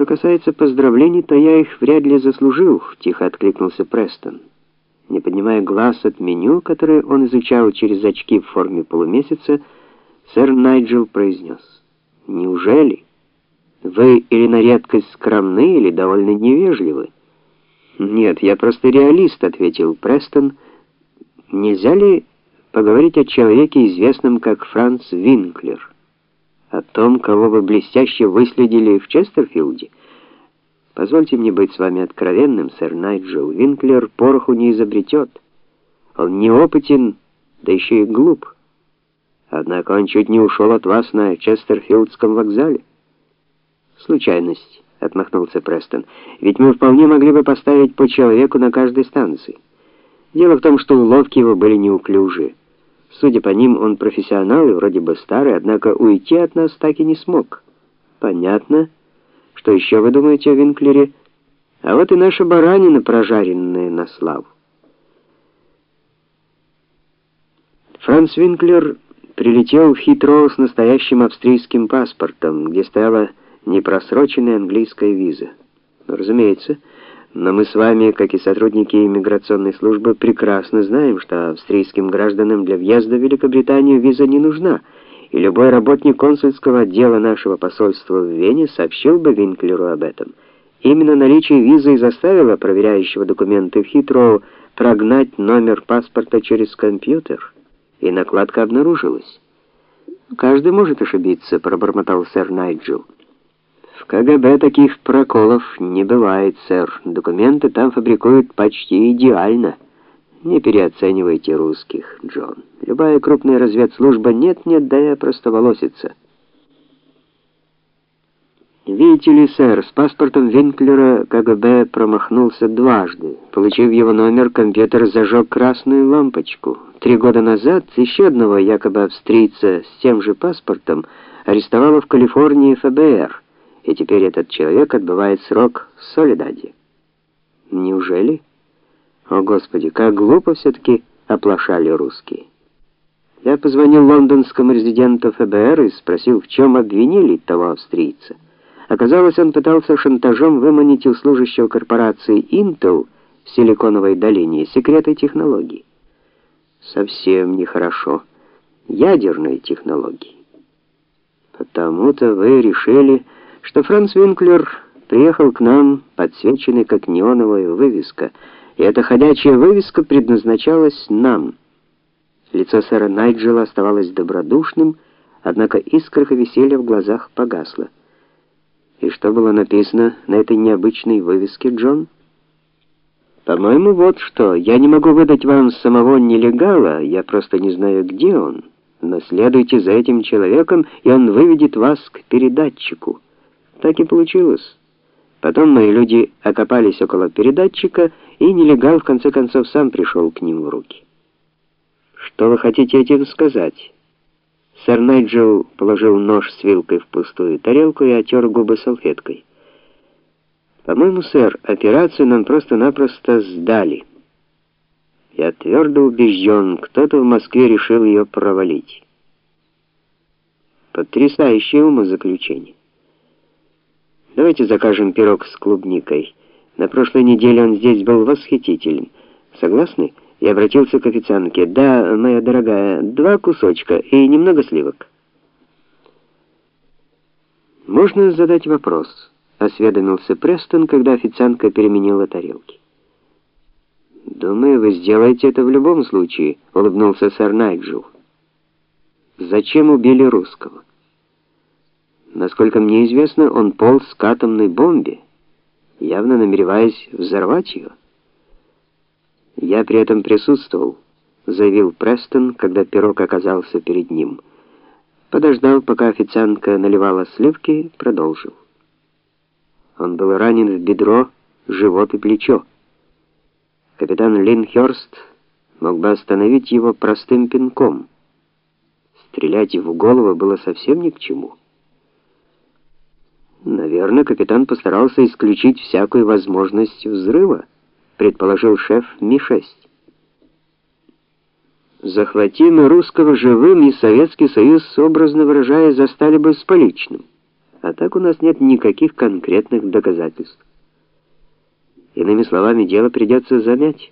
Что касается поздравлений, то я их вряд ли заслужил, тихо откликнулся Престон. Не поднимая глаз от меню, которое он изучал через очки в форме полумесяца, сэр Найджел произнес: "Неужели вы или на редкость скромны, или довольно невежливы?" "Нет, я просто реалист", ответил Престон. "Нельзя ли поговорить о человеке, известном как Франц Винклер?" Том, кого вы блестяще выследили в Честерфилде. Позвольте мне быть с вами откровенным, сэр Найджел. Винклер пороху не изобретет. Он неопытен, да еще и глуп. Однако он чуть не ушел от вас на Честерфилдском вокзале. Случайность, отмахнулся Престон. Ведь мы вполне могли бы поставить по человеку на каждой станции. Дело в том, что уловки его были неуклюжие. Судя по ним, он профессионал и вроде бы старый, однако уйти от нас так и не смог. Понятно. Что еще вы думаете о Винклере? А вот и наша баранина, прожаренная на славу. Франц Винклер прилетел в Хитроу с настоящим австрийским паспортом, где стояла непросроченная английская виза. Разумеется, но мы с вами, как и сотрудники иммиграционной службы, прекрасно знаем, что австрийским гражданам для въезда в Великобританию виза не нужна, и любой работник консульского отдела нашего посольства в Вене сообщил бы Винклеру об этом. Именно наличие визы и заставило проверяющего документы Хитроу прогнать номер паспорта через компьютер, и накладка обнаружилась. Каждый может ошибиться, пробормотал сэр Найджел. В КГБ таких проколов не бывает, сэр. Документы там фабрикуют почти идеально. Не переоценивайте русских, Джон. Любая крупная разведслужба нет-нет, да и простоволосится. Видите ли, сэр, с паспортом Винклера КГБ промахнулся дважды. Получив его номер, компьютер зажег красную лампочку. Три года назад еще одного якобы австрийца с тем же паспортом арестовало в Калифорнии ФБР и теперь этот человек отбывает срок в Солидаде. Неужели? О, Господи, как глупо все таки оплошали русские. Я позвонил лондонскому резиденту ФБР и спросил, в чем обвинили того австрийца. Оказалось, он пытался шантажом выманить у служащего корпорации Intel в Силиконовой долине секреты технологий. Совсем нехорошо. Ядерные технологии. Потому-то вы решили что Франц Винклер приехал к нам, подсвеченный как неоновая вывеска, и эта ходячая вывеска предназначалась нам. Лицо сэра Найджела оставалось добродушным, однако искорка веселья в глазах погасла. И что было написано на этой необычной вывеске, Джон? По-моему, вот что. Я не могу выдать вам самого нелегала, я просто не знаю, где он. Но следуйте за этим человеком, и он выведет вас к передатчику. Так и получилось. Потом мои люди окопались около передатчика, и нелегал в конце концов сам пришел к ним в руки. Что вы хотите этим сказать? Сэр Найджел положил нож с вилкой в пустую тарелку и отер губы салфеткой. По-моему, сэр, операцию нам просто-напросто сдали. Я твердо убежден, кто-то в Москве решил ее провалить. Потрясающее умозаключение. Давайте закажем пирог с клубникой. На прошлой неделе он здесь был восхитителен. Согласны? Я обратился к официантке. Да, моя дорогая, два кусочка и немного сливок. Можно задать вопрос? осведомился Престон, когда официантка переменила тарелки. Думаю, вы сделаете это в любом случае, улыбнулся сэр Найджел. Зачем убили русского? Насколько мне известно, он полз к атомной бомбе, явно намереваясь взорвать ее. Я при этом присутствовал, заявил Престон, когда пирог оказался перед ним. Подождал, пока официантка наливала сливки, продолжил. Он был ранен в бедро, живот и плечо. Капитан Линхерст мог бы остановить его простым пинком. Стрелять в голову было совсем ни к чему. Наверное, капитан постарался исключить всякую возможность взрыва, предположил шеф Ми-6. Захватим русского живым, и Советский Союз, образно выражая, застали бы с поличным. А так у нас нет никаких конкретных доказательств. Иными словами, дело придется замять.